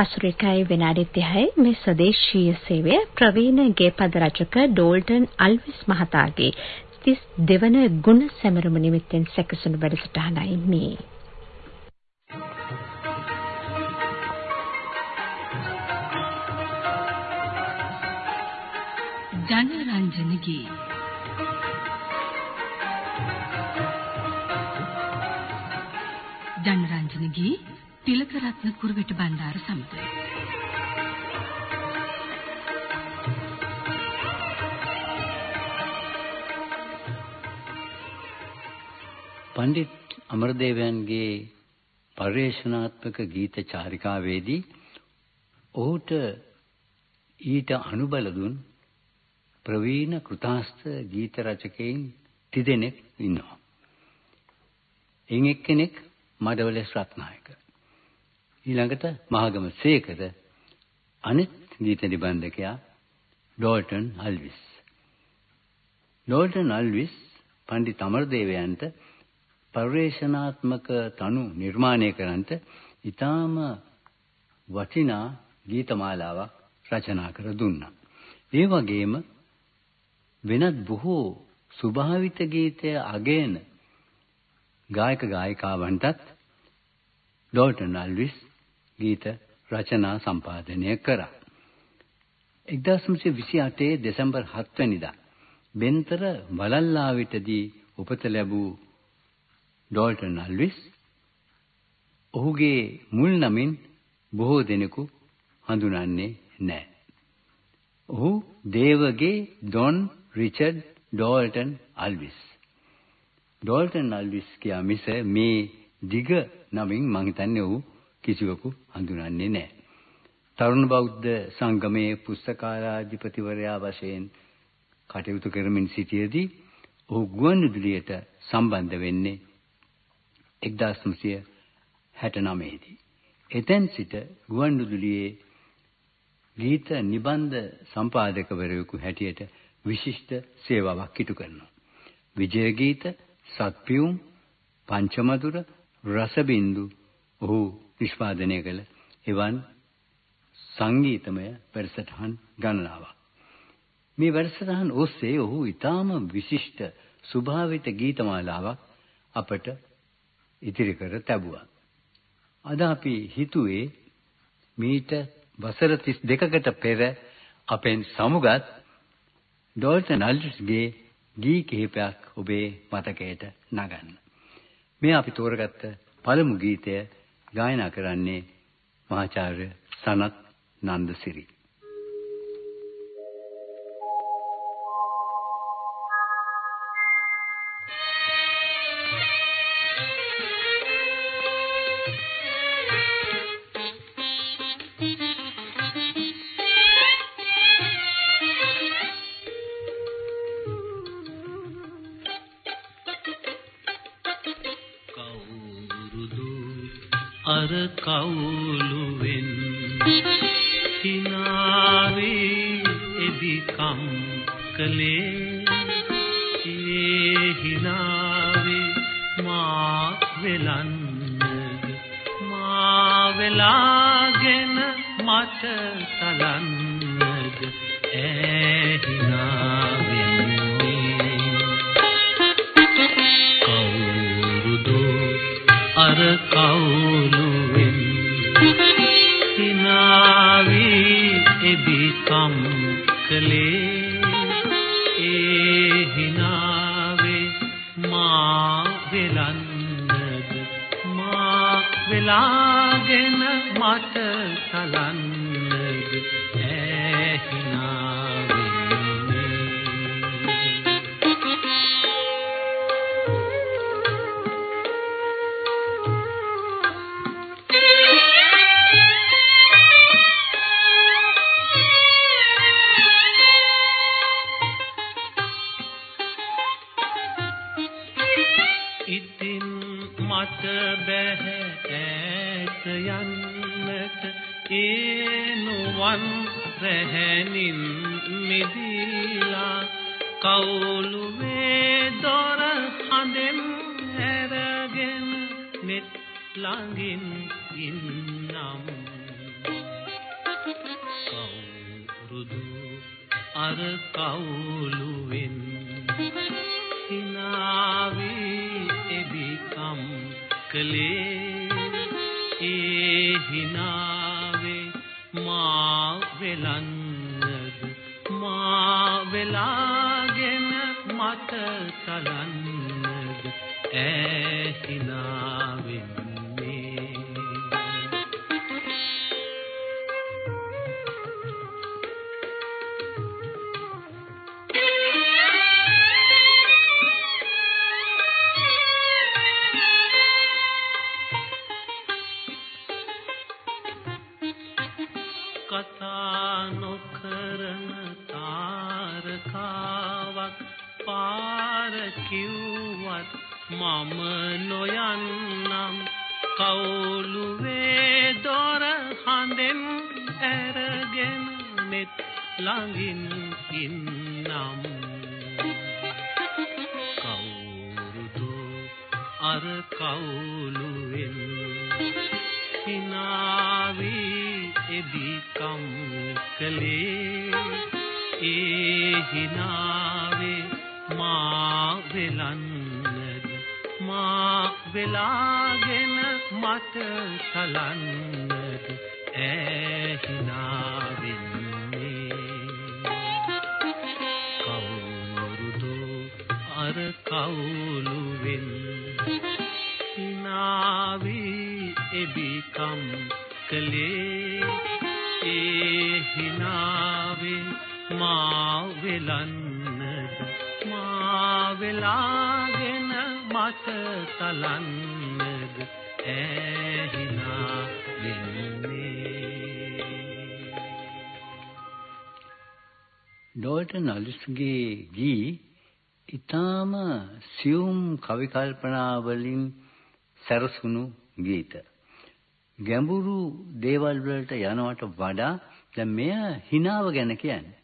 පසුරිකයි විනාඩි 30යි මේ ස්වදේශීය සේවය ප්‍රවීණ ගේපද රචක ඩෝල්ටන් අල්විස් මහතාගේ 32 වන ගුණ සැමරුම නිමිත්තෙන් සැකසුණු වැඩසටහනයි මේ. ජනරංජනගේ ජනරංජනගේ තිලකරත්න කුරුවිට බණ්ඩාර සමග පඬිත් අමරදේවයන්ගේ පරිශනාත්මක ගීත චාරිකාවේදී ඔහුට ඊට අනුබල දුන් ප්‍රවීණ කෘතාස්ත ගීත රචකයින් තිදෙනෙක් ඉන්නවා. එයින් එක්කෙනෙක් මඩවලස් රත්නායක. ඊළඟට මහගම සේකර අනිත් ගීත නිබන්ධකයා ඩෝල්ටන් අල්විස්. ඩෝල්ටන් අල්විස් පණ්ඩිත අමරදේවයන්ට පරිවේශනාත්මක තනු නිර්මාණය කරන්නට ඊටාම වටිනා ගීතමාලාවක් රචනා කර දුන්නා. ඒ වගේම වෙනත් බොහෝ ස්වභාවිත ගීතය අගයන ගායක ගායිකාවන්ටත් ඩෝල්ටන් අල්විස් ගීත රචනා සම්පාදනය කරා. 1928 දෙසැම්බර් 7 වෙනිදා බෙන්තර වලල්ලාවිටදී උපත ලැබූ ඩෝල්ටන් අල්විස් ඔහුගේ මුල් නමින් බොහෝ දෙනෙකු හඳුනන්නේ නැහැ. ඔහු Dewage Don Richard Dalton Alwis. Dalton Alwis කියා මිස මේ දිග නමින් මං හිතන්නේ ඔහු කිසිවෙකු හඳුනන්නේ නැහැ. තරුණ බෞද්ධ සංගමයේ පුස්තකාලාධිපතිවරයා වශයෙන් කටයුතු කරමින් සිටියේදී ඔහු ගුවන්විදුලියට සම්බන්ධ වෙන්නේ 1969 දී. එතෙන් සිට ගුවන්විදුලියේ ගීත නිබන්ධ සම්පාදකවරයෙකු හැටියට විශිෂ්ට සේවාවක් ඉටු කරනවා. විජය ගීත, සත්පියුම්, පංචමදුර, රසබින්දු ඔහු නිෂ්පාදනය කළ එවන් සංගීතමය වැඩසටහන් ගණනාවක්. මේ වැඩසටහන් ඔස්සේ ඔහු ඊටාම විශිෂ්ට ස්වභාවිත ගීතමාලාවක් අපට ඉදිරි කර තැබුවා. අද අපි හිතුවේ මීට වසර 32කට පෙර අපෙන් සමුගත් ඩෝල්ටන් අල්ඩ්රිස්ගේ ගී කිහිපයක් ඔබේ මතකයට නගන්න. මේ අපි තෝරගත්ත පළමු ගීතය ගායනා කරන්නේ මහාචාර්ය සනත් නන්දසිරි. එදිකම් කලේ ඒ හිනාවේ මා වෙලන්නද මා වෙලාගෙන මට තලන්නද ඈ හිනාවෙන්නේ කවුරුදෝ අර කවුළු එබිකම් කලේ වෙලාගෙන මට තලන්නද ඈ හිනාවෙන්නේ කිව්වත් මම නොයන්නම්. කවුළුවේ දොර හඳෙන් ඇරගෙන නෙත් ළඟින් ඉන්නම්. කවුරුදු අර කවුළුවෙන් හිනාවී එදිකම් කලේ ඒ හිනාවේ මා වෙලන්නද? මා වෙලාගෙන මට සලන්නද? ඈ හිනාවෙන්නේ කවුරුදු අර කවුළුවෙන් හිනාවී එබිකම් කලේ ඒ හිනාවේ මා වෙලන්නද මා වෙලාගෙන මට තලන්නද ඈ හිනා වෙන්නේ ඩෝල්ටන් අලිස්ගේ ගී ඊටාම සියුම් කවි කල්පනා වලින් සැරසුණු ගීත. ගැඹුරු දේවල් වලට යනවට වඩා දැන් මෙය හිනාව ගැන කියන්නේ.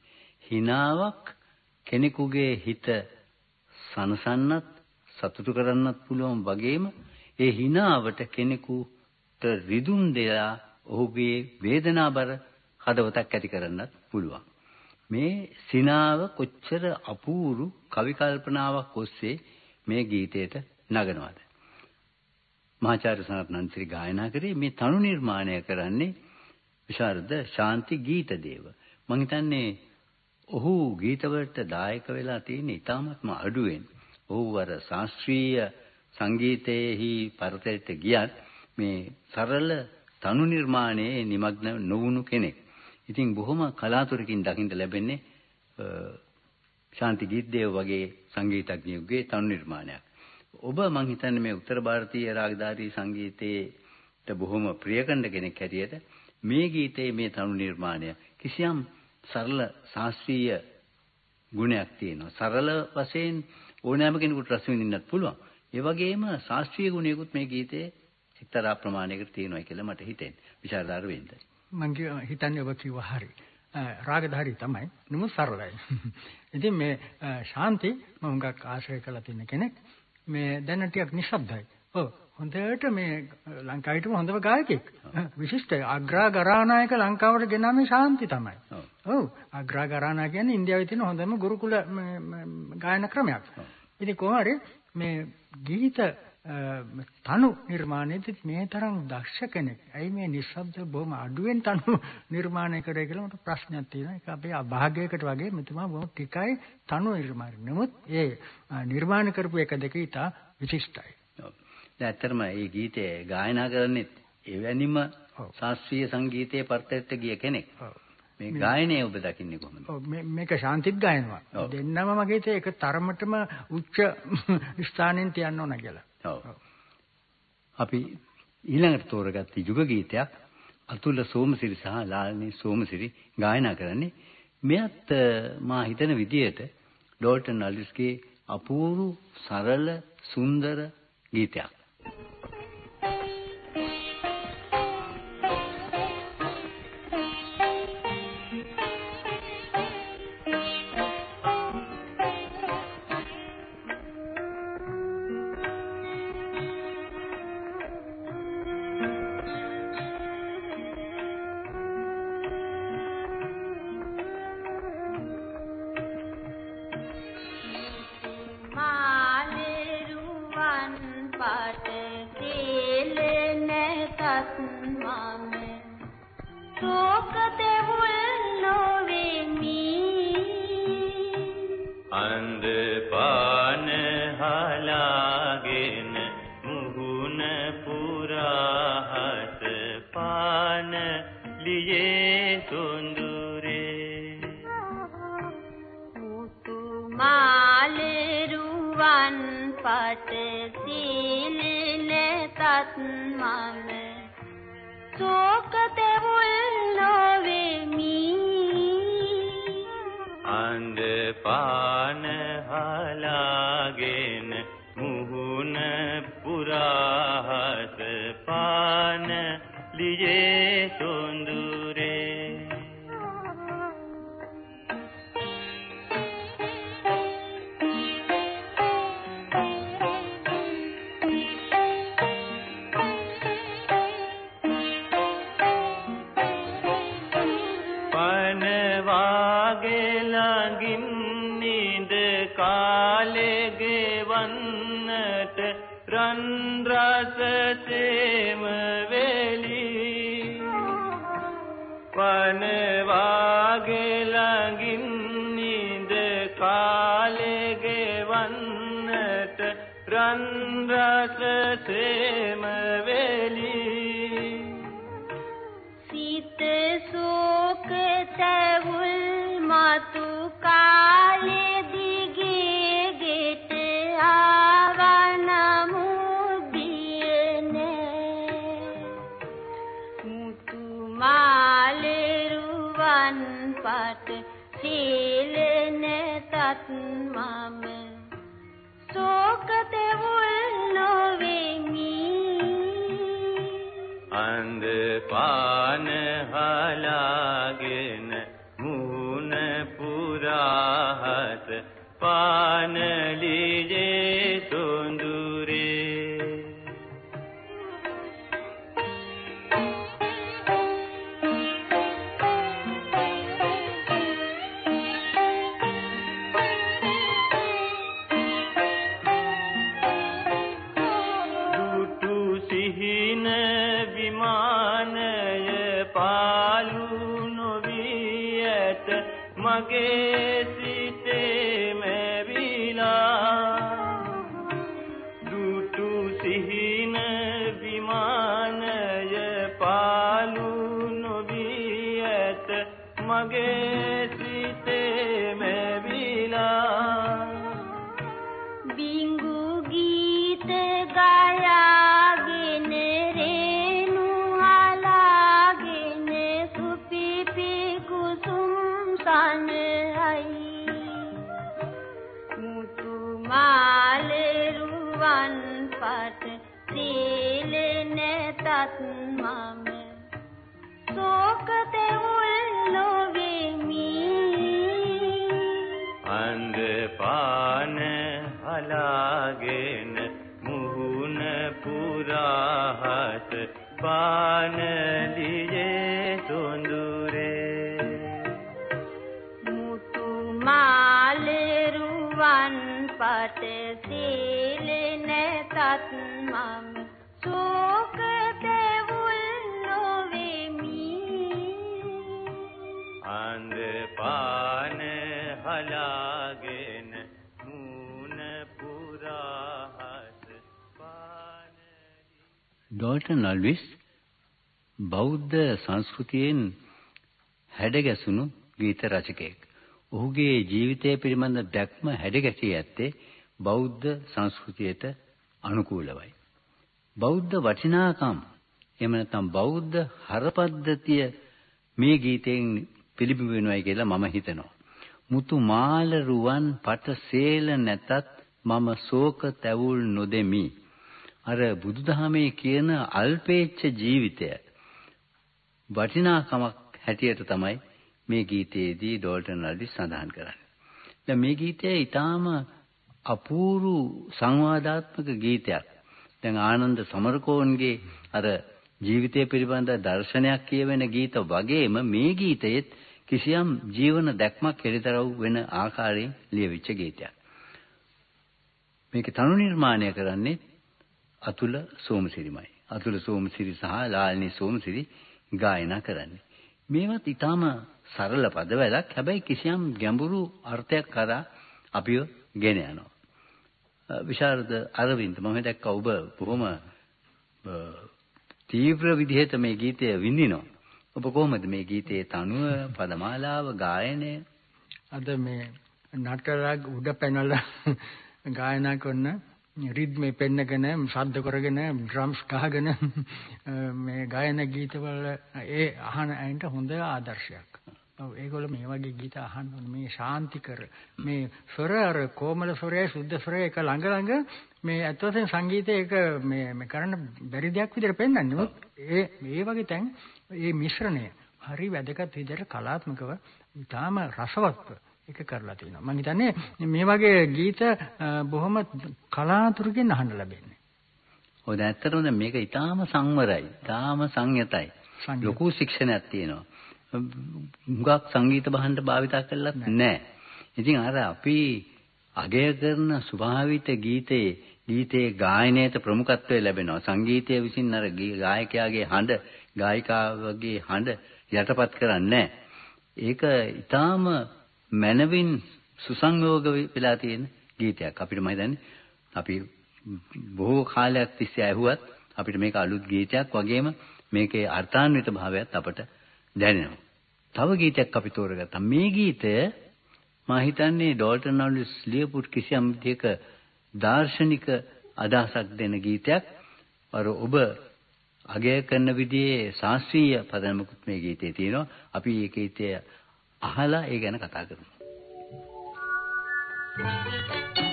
හිනාවක් කෙනෙකුගේ හිත සනසන්නත් සතුටු කරන්නත් පුළුවන් වගේම ඒ හිනාවට කෙනෙකුට රිදුම් දෙලා ඔහුගේ වේදනාබර හදවතක් ඇති කරන්නත් පුළුවන්. මේ සිනාව කොච්චර අපූරු කවි කල්පනාවක් ඔස්සේ මේ ගීතයට නගනවාද මහාචාර්ය සනත්නන්සිරි ගායනා කරේ මේ තනු නිර්මාණය කරන්නේ විශාරද ශාන්ති ගීතදේව මම හිතන්නේ ඔහු ගීතවලට දායක වෙලා තියෙන ඉතාමත්ම අඩුවෙන් ඔහු අර ශාස්ත්‍රීය සංගීතයේහි පරතරයට ගියත් මේ සරල තනු නිර්මාණයේ নিমগ্ন නොවුණු කෙනෙක් ඉතින් බොහොම කලාතුරකින් දකින්න ලැබෙන්නේ ශාන්ති ගීත්දේව වගේ සංගීතඥයෙකුගේ තනු නිර්මාණයක්. ඔබ මං හිතන්නේ මේ උත්තර ಭಾರತೀಯ රාගධාරී සංගීතයේට බොහොම ප්‍රිය කරන කෙනෙක් හැටියට මේ ගීතයේ මේ තනු නිර්මාණය කිසියම් සරල ශාස්ත්‍රීය ගුණයක් තියෙනවා. සරල වශයෙන් ඕනෑම කෙනෙකුට රස විඳින්නත් පුළුවන්. ඒ වගේම ශාස්ත්‍රීය ගුණයකුත් මේ ගීතයේ එක්තරා ප්‍රමාණයකට තියෙනවා කියලා මට හිතෙන්නේ. විශාරද අරවින්ද. මම හිතන්නේ ඔබ කිව්වා හරි. රාගධාරී තමයි. නමුත් සරලයි. ඉතින් මේ ශාන්ති මම හුඟක් ආශ්‍රය කරලා තියෙන කෙනෙක්. මේ දැන ටිකක් නිශ්ශබ්දයි. ඔව්. හොඳට මේ ලංකාවේටම හොඳම ගායකයෙක්. විශිෂ්ටයි. අග්‍රාගරානායක ලංකාවට ගෙනාවේ ශාන්ති තමයි. ඔව්. අග්‍රාගරානා කියන්නේ ඉන්දියාවේ තියෙන හොඳම ගුරුකුල ගායන ක්‍රමයක්. ඉතින් කොහොම හරි මේ ගීත තනු නිර්මාණයේදී මේ තරම් දක්ෂ කෙනෙක්. ඇයි මේ නිශ්ශබ්ද බොහොම අඩුවෙන් තනු නිර්මාණය කරේ කියලා මට ප්‍රශ්නයක් තියෙනවා. ඒක අපේ අභාගයකට වගේ මෙතුමා බොහොම ටිකයි තනු නිර්මාණය. නමුත් ඒ නිර්මාණ කරපු එක දෙක ඉතා විශිෂ්ටයි. දැන් ඇත්තටම මේ ගීතය ගායනා කරන්නේ එවැනිම ශාස්ත්‍රීය සංගීතයේ පරතරයට ගිය කෙනෙක්. මේ ගායනය ඔබ දකින්නේ කොහොමද? ඔව් මේක ශාන්තිත් ගායනවා. දෙන්නම මගේ තේ ඒක තරමටම උච්ච ස්ථානෙන් තියන්න ඕන කියලා. ඔව්. අපි ඊළඟට තෝරගත්ත යුග ගීතයක් අතුල සෝමසිරි සහ ලාල්නී සෝමසිරි ගායනා කරන්නේ මෙයත් මා හිතන විදියට ඩෝල්ටන් අලිස්ගේ අපූර්ව සරල සුන්දර ගීතයක්. Thank you. මම වාගේ ළඟින් නිද කාලේ ගෙවන්නට රන් රස සේම වෙලි. සිත සෝක තැවුල් තත් මම සෝක තැවුල් නොවෙමි. අන්ද පාන හලාගෙන මූණ පුරාහත පානලියේ පුරාහත ඩෝල්ටන් අල්විස් බෞද්ධ සංස්කෘතියෙන් හැඩගැසුණු ගීත රචකයෙක්. ඔහුගේ ජීවිතය පිළිබඳ දැක්ම හැඩගැසී ඇත්තේ බෞද්ධ සංස්කෘතියට අනුකූලවයි. බෞද්ධ වටිනාකම් එහෙම නැත්නම් බෞද්ධ හරපද්ධතිය මේ ගීතයෙන් පිළිබිඹු වෙනවයි කියලා මම හිතනවා. මුතු මාල රුවන් පට සේල නැතත් මම ශෝක තැවුල් නොදෙමි. අර බුදුදහමේ කියන අල්පේච්ඡ ජීවිතය වටිනාකමක් හැටියට තමයි මේ ගීතයේදී ඩෝල්ටන් අල්විස් සඳහන් කරන්නේ. දැන් මේ ගීතය ඊටාම අපූර්ව සංවාදාත්මක ගීතයක්. දැන් ආනන්ද සමරකෝන්ගේ අර ජීවිතය පිළිබඳ දර්ශනයක් කියවෙන ගීත වගේම මේ ගීතයේත් කිසියම් ජීවන දැක්මක් එළිදරව් වෙන ආකාරයෙන් ලියවිච්ච ගීතයක්. මේක තනු නිර්මාණය කරන්නේ අතුල සෝමසිරිමයි. අතුල සෝමසිරි සහ ලාල්නී සෝමසිරි ගායනා කරන්නේ. මේවත් ඊටාම සරල පදවැලක්. හැබැයි කිසියම් ගැඹුරු අර්ථයක් කරා අපිව ගෙන යනවා. විශාරද අරවින්ද මම දැක්කා ඔබ බොහොම තීව්‍ර විදිහට මේ ගීතය විඳිනවා. ඔබ කොහොමද මේ ගීතයේ තනුව, පදමාලාව, ගායනය? අද මේ නටරක් උඩ පැනලා ගායනා කරන රිද්මේ පෙන්නගෙන ශබ්ද කරගෙන ඩ්‍රම්ස් ගහගෙන මේ ගායන ගීතවල ඒ අහන අයට හොඳ ආදර්ශයක්. ඔව් ඒගොල්ලෝ මේ වගේ ගීත අහන්න ඕනේ මේ ශාන්තිකර මේ ස්වර අර කොමල ස්වරය සුද්ධ ස්වරය එක ළඟ ළඟ මේ අත්වසෙන් සංගීතය එක මේ මේ කරන්න බැරි දෙයක් විදිහට පෙන්වන්නේ. ඒ මේ වගේ තැන් මේ මිශ්‍රණය හරි වැදගත් විදිහට කලාත්මකව ඉතාම රසවත්ව එක කරලා තිනවා. මම හිතන්නේ මේ වගේ ගීත බොහොම කලාතුරකින් අහන්න ලැබෙන්නේ. ඔය ඇත්තටම දැන් මේක ඊටාම සංවරයි, ඊටාම සංයතයි. ලොකු ශික්ෂණයක් තියෙනවා. හුඟක් සංගීත භාණ්ඩ භාවිතා කළත් නැහැ. ඉතින් අර අපි අගය කරන ස්වභාවිත ගීතයේ ගීතයේ ගායනයට ප්‍රමුඛත්වය ලැබෙනවා. සංගීතය විසින් අර ගායකයාගේ හඬ, ගායිකාවගේ හඬ යටපත් කරන්නේ ඒක ඊටාම මනවින් සුසංයෝග වෙලා තියෙන ගීතයක්. අපිට මම හිතන්නේ අපි බොහෝ කාලයක් තිස්සේ ඇහුවත් අපිට මේක අලුත් ගීතයක් වගේම මේකේ අර්ථාන්විත භාවයත් අපට දැනෙනවා. තව ගීතයක් අපි තෝරගත්තා. මේ ගීතය මම හිතන්නේ ඩෝල්ටන් නවුලිස් ලියපු කිසියම් විදිහක දාර්ශනික අදහසක් දෙන ගීතයක්. අර ඔබ අගය කරන විදිහේ ශාස්ත්‍රීය පදනමකුත් මේ ගීතේ තියෙනවා. අපි මේ ගීතය අහලා ඒ ගැන කතා කරමු. Thank you.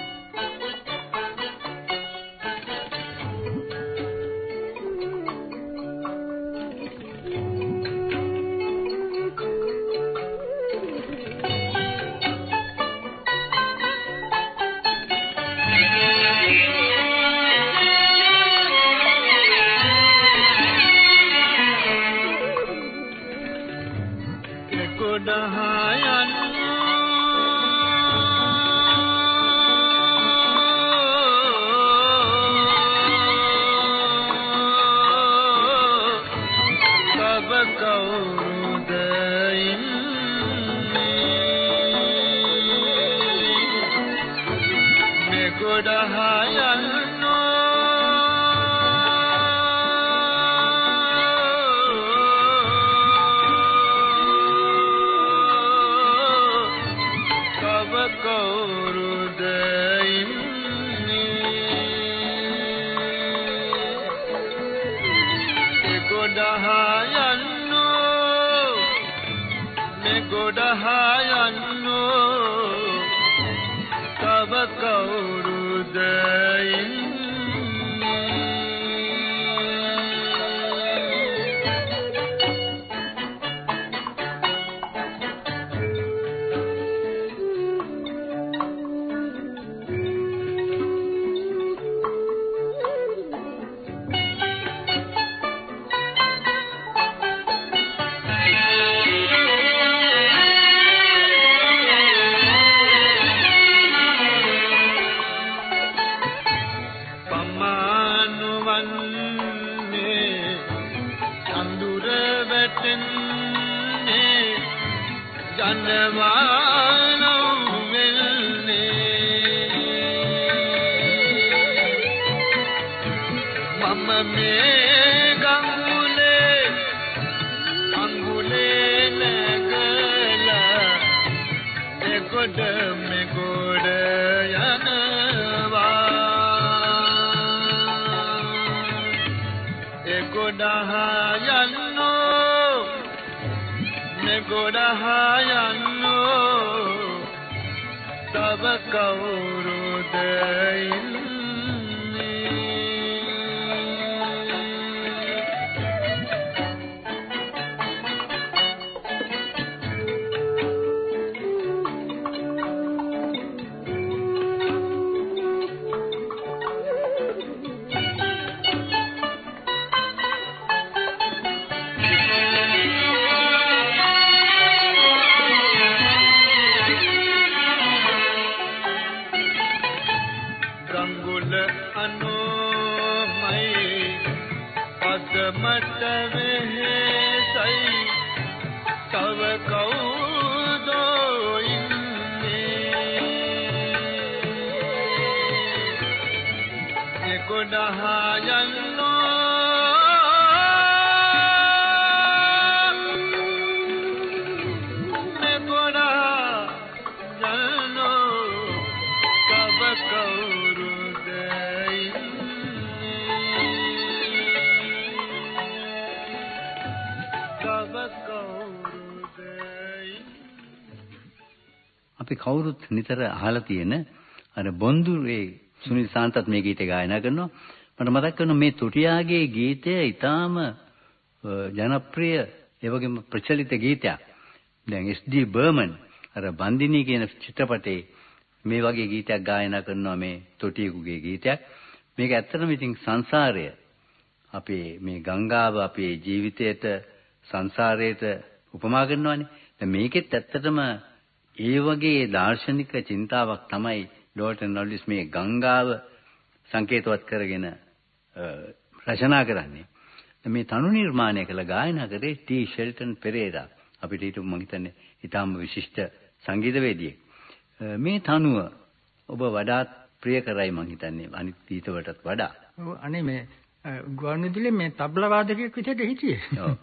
would heart. तब कौर අපි කවුරුත් නිතර අහලා තියෙන අර බොන්දුරේ සුනිල් සාන්තත් මේ ගීතය ගායනා කරනවා. මට මතක් වෙනවා මේ තුටියාගේ ගීතය ඊටාම ජනප්‍රිය ඒ වගේම ප්‍රචලිත ගීතයක්. දැන් එස්.ඩී. බර්මන් අර බන්දිනී කියන චිත්‍රපටයේ මේ වගේ ගීතයක් ගායනා කරනවා මේ තොටියෙකුගේ ගීතයක්. මේක ඇත්තටම ඉතින් සංසාරය අපේ මේ ගංගාව අපේ ජීවිතයට සංසාරයට උපමා කරනවානේ. දැන් මේකෙත් ඇත්තටම ඒ වගේ දාර්ශනික චින්තාවක් තමයි ඩෝල්ටන් නොලිස් මේ ගංගාව සංකේතවත් කරගෙන රචනා කරන්නේ. මේ තනු නිර්මාණය කළ ගායනා කරේ ටී ෂෙල්ටන් පෙරේරා. අපිට ඊට මම හිතන්නේ ඊටාම විශිෂ්ට සංගීතවේදියෙක්. මේ තනුව ඔබ වඩාත් ප්‍රිය කරයි මම හිතන්නේ අනිත් ගීත වලටත් වඩා. ඔව් අනේ මේ ගුවන්විදුලියේ මේ තබ්ලා වාදකයෙක් විදිහට හිටියේ. ඔව්.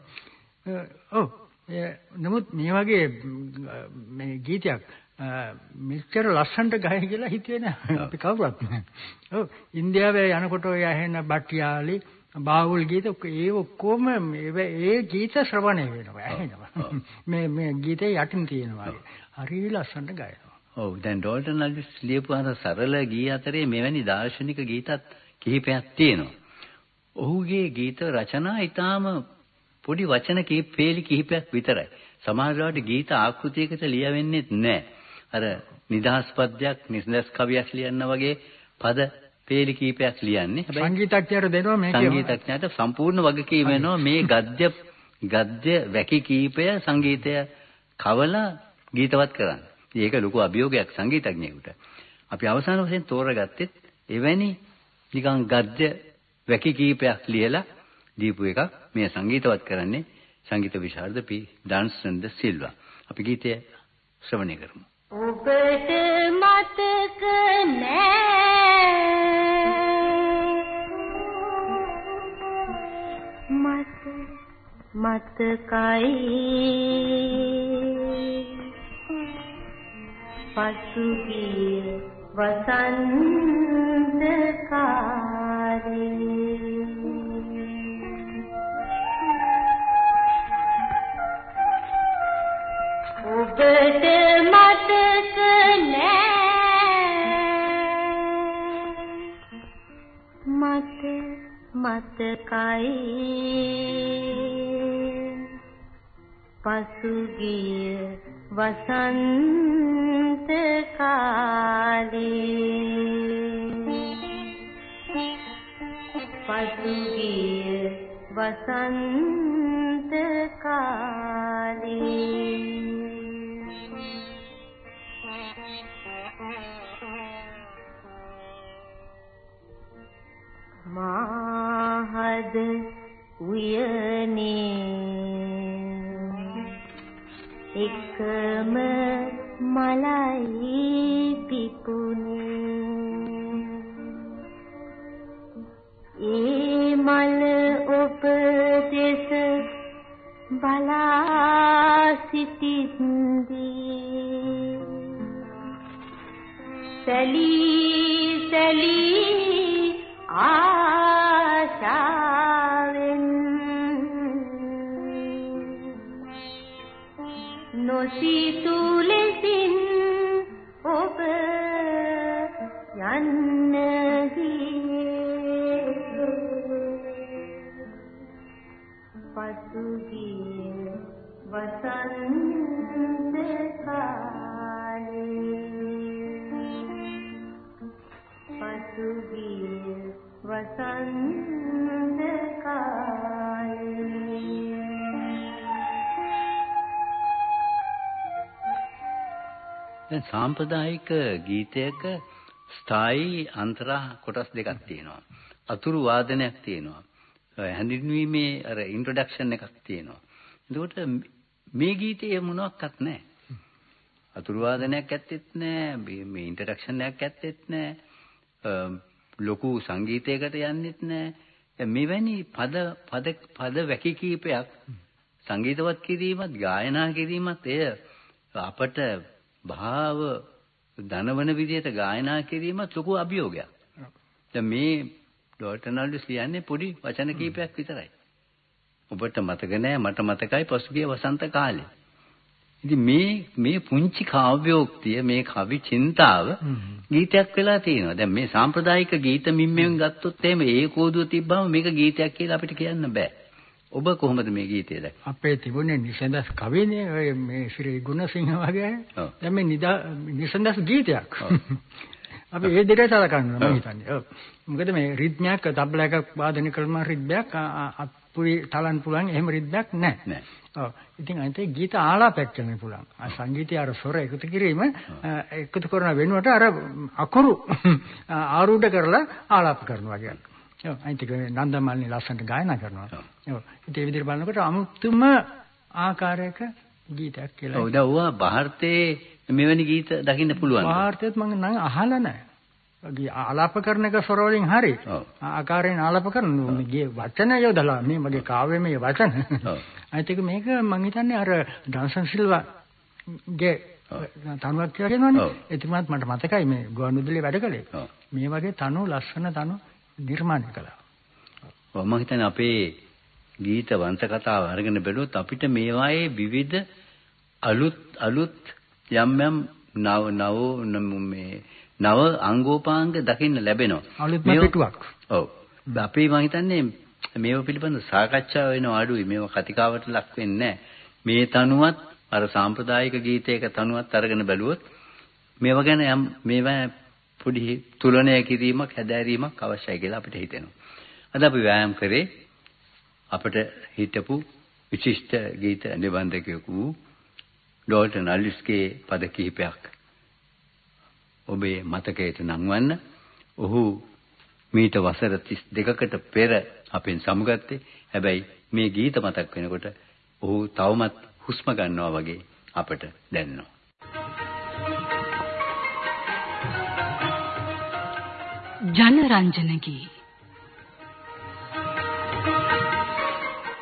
ඔව්. නමුත් මේ වගේ මේ ගීතයක් මෙච්චර ලස්සනට ගහයි කියලා හිතුවේ නෑ අපි කවුරුත් නෑ. ඔව් ඉන්දියාවේ යනකොට ඔය ඇහෙන බට්ටියාලි බාවුල් ගීත ඒ ඔක්කොම ඒ ගීත ශ්‍රවණය වෙනවා ඇහෙනවා. මේ මේ ගීතේ යටින් තියෙනවා. හරි ලස්සනට ගයනවා. ඔව් දැන් ඩෝල්ටන් අල්විස් ලියපු අර සරල ගී අතරේ මෙවැනි දාර්ශනික ගීතත් කිහිපයක් තියෙනවා. ඔහුගේ ගීත රචනා ඊටාම පොඩි වචන කීප පේලි කිහිපයක් විතරයි. සමහරවිට ගීත ආකෘතියකට ලියවෙන්නේ නැහැ. අර නිදහස් පද්‍යයක් නිදහස් කවියක් ලියන්න වගේ පද පේලි කීපයක් ලියන්නේ. හැබැයි සංගීතඥයට දෙනවා මේක සංගීතඥයට සම්පූර්ණ වගකීම වෙනවා මේ ගද්‍ය ගද්‍ය වැකි කීපය සංගීතය කවලා ගීතවත් කරන්න. ඒක ලොකු අභියෝගයක් සංගීතඥයෙකුට. අපි අවසාන වශයෙන් තෝරගත්තෙත් එවැනි නිකන් ගද්‍ය වැකි කීපයක් ලියලා දීපු එකක් මේ සංගීතවත් කරන්නේ සංගීත විශාරද පී ඩාන්ස්නන්ද සිල්වා. අපි ගීතය ශ්‍රවණය කරමු. ඔබට මතක නෑ මත මතකයි පසුගිය වසන්ත කාලේ මතකයි. පසුගිය වසන්ත කාලේ පසුගිය වසන්ත මාහද උයනේ. එකම මලයි පිපුනේ. ඒ මල ඔබ දෙස බලා සිටින්දී. සැලී සැලී ආශාවෙන් නොසිතු ලෙසින් ඔබ යන්න ගියේ පසුගිය වසන්ත කාලේ පසුගිය වසන්ත දැන් සාම්ප්‍රදායික ගීතයක ස්ථායි අන්තරා කොටස් දෙකක් තියෙනවා. අතුරු වාදනයක් තියෙනවා. හැඳින්වීමේ අර ඉන්ට්‍රොඩක්ෂන් එකක් තියෙනවා. එතකොට මේ ගීතයේ මොනවත් නැහැ. අතුරු වාදනයක් ඇත්තෙත් නැහැ. මේ ඉන්ට්‍රොඩක්ෂන් එකක් ඇත්තෙත් නැහැ. ලොකු සංගීතයකට යන්නෙත් නැහැ. මෙවැනි පද පද පද වැකි කීපයක් සංගීතවත් කිරීමත් ගායනා කිරීමත් එය අපට භාව ධනවන විදිහට ගායනා කිරීමත් ලොකු අභියෝගයක්. දැන් මේ ඩෝල්ටන් අල්විස් කියන්නේ පොඩි වචන කීපයක් විතරයි. ඔබට මතක නෑ මට මතකයි පසුගිය වසන්ත කාලේ. ඉතින් මේ මේ පුංචි කාව්‍යෝක්තිය මේ කවි චින්තාව ගීතයක් වෙලා තියෙනවා. දැන් මේ සාම්ප්‍රදායික ගීත මිම්මෙන් ගත්තොත් එහෙම ඒ කෝදුව තිබ්බම මේක ගීතයක් කියලා අපිට කියන්න බෑ. ඔබ කොහොමද මේ ගීතය දැක්කේ? අපේ තිබුණේ නිසඳස් කවිනේ ඔය මේ ශ්‍රී ගුණසිංහ වගේ. දැන් මේ නිසඳස් ගීතයක්. අපි ඒ දෙකට සලකන්න මම හිතන්නේ. ඔව්. මොකද මේ රිද්මයක් තබ්ලා එකක් වාදනය කරන රිද්මයක් අපුයි තලන්න පුළුවන් එහෙම රිද්මයක් නැහැ. නෑ. ඔව්. ඉතින් අනිත් ගීත ආලාපයක් කරන්න පුළුවන්. ආ සංගීතය අර ස්වර එකතු කිරීම එකතු කරන වෙනුවට අර අකුරු ආරූඪ කරලා ආලාප කරනවා කියන්නේ. ඔව් අනිත් එක නන්දමල්නි ලස්සනට ගායනා කරනවා. ඔව්. ඒ විදිහට බලනකොට අමුතුම ආකාරයක ගීතයක් කියලා. ඔව් දැන් ඕවා ಭಾರತයේ මෙවැනි ගීත දකින්න පුළුවන්. ಭಾರತයේත් මම නම් අහලා නැහැ. ආලාප කරන එක ස්වර වලින් හරි. ආකාරයෙන් ආලාප කරන මේ වචන යොදලා මේ මගේ කාව්‍යමය වචන. අනිත් එක මේක මම හිතන්නේ අර ඩන්සන් සිල්වා ගේ තනුවක් කියලා කියනවනේ. එතුමාත් මට මතකයි මේ ගුවන්විදුලියේ වැඩ කළේ. මේ වගේ තනු ලස්සන තනු නිර්මාණය කළා. ඔව් මම හිතන්නේ අපේ ගීත වංශ කතාව අරගෙන බැලුවොත් අපිට මේවායේ විවිධ අලුත් අලුත් යම් යම් නව නව මේ නව අංගෝපාංග දකින්න ලැබෙනවා. අලුත්ම මේව- පිටුවක්. ඔව්. අපි මම හිතන්නේ මේව පිළිබඳ සාකච්ඡා වෙනවා අඩුයි. මේව කතිකාවට ලක් වෙන්නේ. මේ තනුවත් අර සාම්ප්‍රදායික ගීතයක තනුවත් අරගෙන බැලුවොත් මේව ගැන යම් මේවා පොඩි තුලනය කිරීමක් හැදෑරීමක් අවශ්‍යයි කියලා අපිට හිතෙනවා. අද අපි ව්‍යායාම් කරේ අපිට හිටපු විශිෂ්ට ගීත නිබන්ධකයෙකු වූ ඩෝල්ටන් අලිස්ගේ පද කිහිපයක්. ඔබේ මතකයට නංවන්න ඔහු මීට වසර 32කට පෙර අපෙන් සමුගත්තේ. හැබැයි මේ ගීත මතක් වෙනකොට ඔහු තවමත් හුස්ම ගන්නවා වගේ අපට දැනෙනවා. ජනරංජනගී.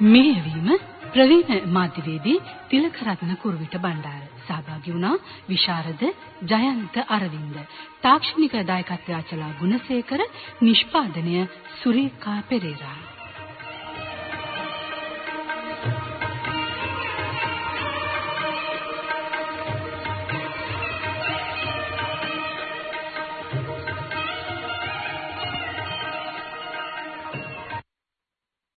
මෙහෙවීම ප්‍රවීණ මාධ්‍යවේදී තිලකරත්න කුරුවිට බණ්ඩාර. සහභාගී වුණා විශාරද ජයන්ත අරවින්ද. තාක්ෂණික දායකත්වය අචලා ගුණසේකර නිෂ්පාදනය සුරේකා පෙරේරා.